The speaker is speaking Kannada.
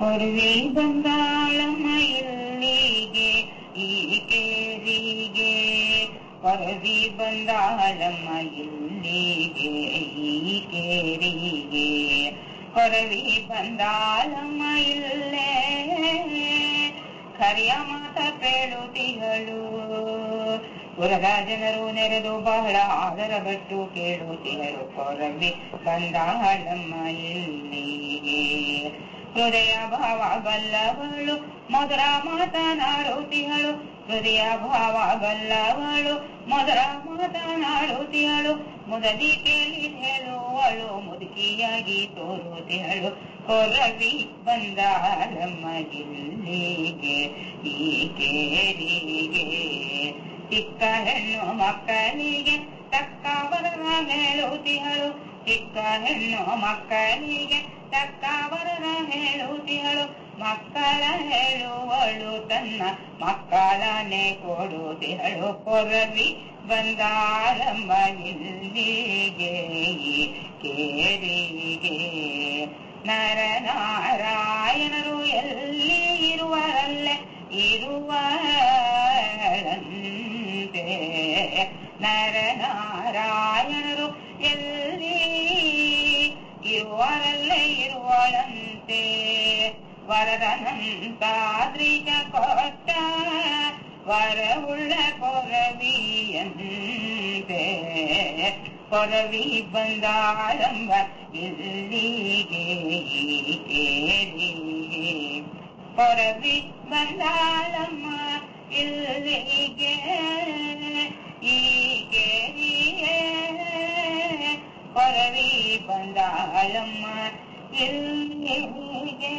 ಹೊರವಿ ಬಂದಾಳಮ್ಮ ಇಲ್ಲಿಗೆ ಈ ಕೇರಿಗೆ ಹೊರವಿ ಬಂದಾಳಮ್ಮ ಇಲ್ಲಿಗೆ ಈ ಕೇರಿಗೆ ಹೊರವಿ ಬಂದಾಳಮ್ಮ ಇಲ್ಲೇ. ಕರಿಯ ಮಾತ ಕೇಳುತ್ತಿಗಳು ಪುರದ ಜನರು ನೆರೆದು ಬಹಳ ಆದರ ಬಿಟ್ಟು ಕೇಳುತ್ತಿಹರು ಕೊರವಿ ಬಂದಾಳಮ್ಮ ಇಲ್ಲಿಗೆ ಹೃದಯ ಭಾವ ಬಲ್ಲವಳು ಮಧುರ ಮಾತನಾಡುತ್ತಿಹಳು. ಹೃದಯ ಭಾವ ಬಲ್ಲವಳು ಮಧುರ ಮಾತನಾಡುತ್ತಿಹಳು. ಮುದದಿ ಕೇಳಿ ಹೇಳುವಳು, ಮುದುಕಿಯಾಗಿ ತೋರುತ್ತಿಹಳು. ಕೊರವಿ ಬಂದ ಇಲ್ಲಿಗೆ ಈ ಕೇರಿಗೆ ಚಿಕ್ಕ ಹೆಣ್ಣು ಮಕ್ಕಳಿಗೆ ತಕ್ಕ ಬರರ ಹೇಳುತ್ತಿಹಳು. ಚಿಕ್ಕ ಹೆಣ್ಣು ಮಕ್ಕಳಿಗೆ ತಕ್ಕ ವರನ ಹೇಳುತ್ತಿಹಳು ಮಕ್ಕಳ ಹೇಳುವಳು ತನ್ನ ಮಕ್ಕಳನೆ ಕೊಡುತ್ತಿಹಳು ಕೊರವಿ ಈ ಕೇರಿಗೆ ನರನಾರಾಯಣರು ಎಲ್ಲಿ ಇರುವರಲ್ಲೇ? ಇರುವ ನರನಾರಾಯಣರು ಎಲ್ಲಿ ಇರುವರಲ್ಲೇ ಇರುವಳಂತೆ ವರದನಂತಾದ್ರಿಗ ಕೊಟ್ಟ ವರವುಳ್ಳ ಕೊರವಿಯಂತೆ ಕೊರವಿ ಬಂದಾಳಂಬ ಇಲ್ಲಿಗೆ ಈ ಕೇರಿಗೆ ಕೊರವಿ ಬಂದಾಳಮ್ಮ ಇಲ್ಲಿಗೆ ಕೊರವಿ ಬಂದಾಳಮ್ಮ ಇಲ್ಲಿಗೆ